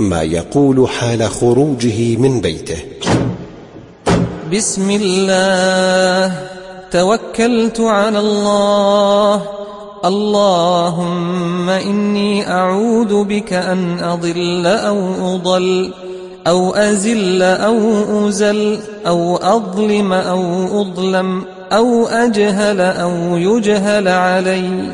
ما يقول حال خروجه من بيته. بسم الله. توكلت على الله. اللهم إني أعوذ بك أن أضل أو أضل أو أزل أو أزل أو أظلم أو أظلم أو أجهل أو يجهل علي.